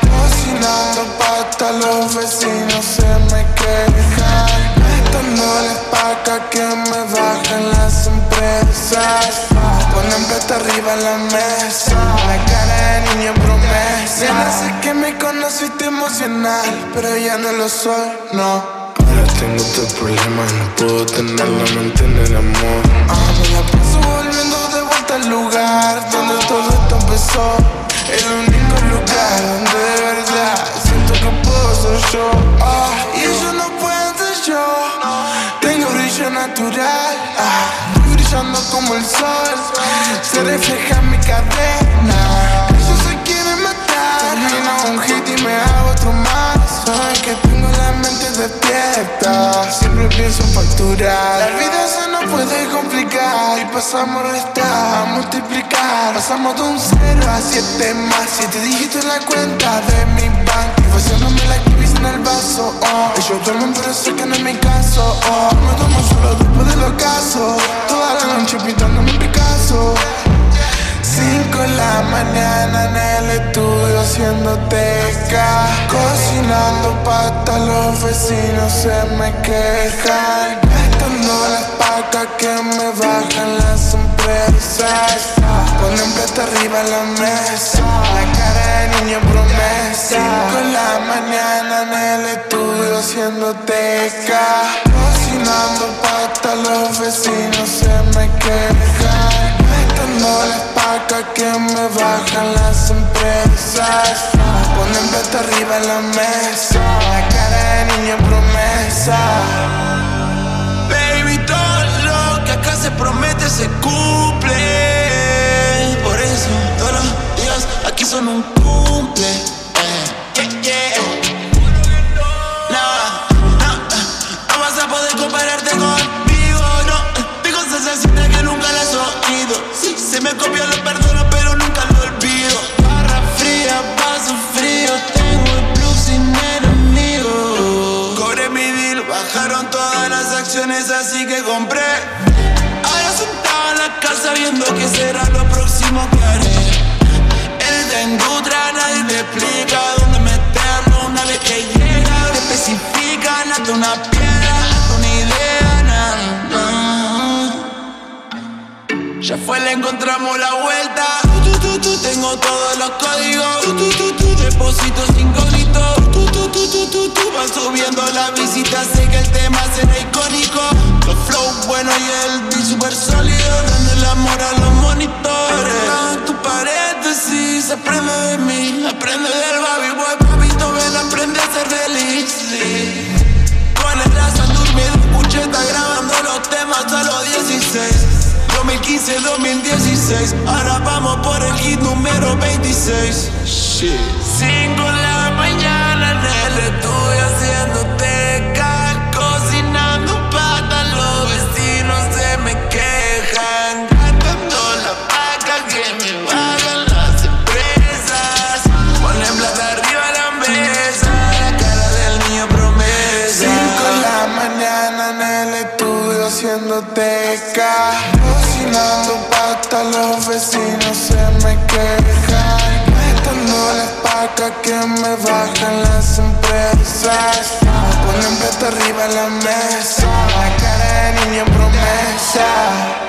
Cocinando pasta, los vecinos se me quejan. Dándole paca que me bajen las empresas. Ponen plata arriba en la mesa. La cara de niño promesa. Ya sé que me conociste emocional Pero ya no lo soy, no. Ahora tengo este problema No puedo tenerlo, no entiendo el amor. Ah, me la paso volviendo de vuelta al lugar Donde todo esto empezó. El único lugar donde de verdad siento que puedo ser yo. Ah, y eso no puede ser yo. Tengo brillo natural, ah, estoy brillando como el sol. Se refleja en mi cadena. Ellos se quieren matar. Termino un hit y me hago otro más. Saben que tengo la mente despierta. Siempre pienso en facturar. La vida nos puede complicar. Y pasamos a restar, a multiplicar. Pasamos de un 0 a 7 más. 7 dígitos en la cuenta de mi banco. Vaciándome la kibis en el vaso. Oh. Ellos duermen, pero sé que no es mi caso. Oh. Me tomo solo después del ocaso. Toda la noche pintando mi Picasso. Cinco en la mañana en el estudio haciendo teca Cocinando pasta, los vecinos se me quejan Gastando las pacas que me bajan las empresas Ponen plata arriba en la mesa La cara niño promesa. Cinco en la mañana en el estudio haciendo teca. Cocinando pasta, los vecinos se me quejan. Gastando las pacas que me bajan las empresas Ponen plata arriba en la mesa se cumple. Por eso todos los días aquí son un cumple. Nah, nah, no vas a poder compararte conmigo, no. Mi cosa se siente que nunca la has oído. Si se me copió, lo perdono, pero nunca lo olvido. Barra fría, vaso frío, tengo el plus sin enemigo. Cobré mi deal, bajaron todas las acciones, así que compré. En la casa viendo qué será lo próximo que haré. En Dutra, nadie te explica dónde meterlo una vez que llega. Te especifican hasta una piedra, hasta una idea, na, na. Ya fue, le encontramos la vuelta. Tu, tu, tu, tengo todos los códigos. Tu, tu, tu, tu, depósitos incógnitos. Tu, tu, tu, tu, tu, tu, van subiendo la visita. Sé que el tema será icónico. Los flow buenos y el amor a los monitores. En tu paréntesis, aprende de mí. Aprende del baby boy, papito, ven, aprende a ser feliz. Con el raza durmiendo, está grabando los temas a los 16. 2015, 2016, ahora vamos por el hit número 26. Shit. 5 de la teca Cocinando pasta, los vecinos se me quejan. Gastando las pacas que me bajan las empresas Ponen plata arriba en la mesa La cara de niño promesa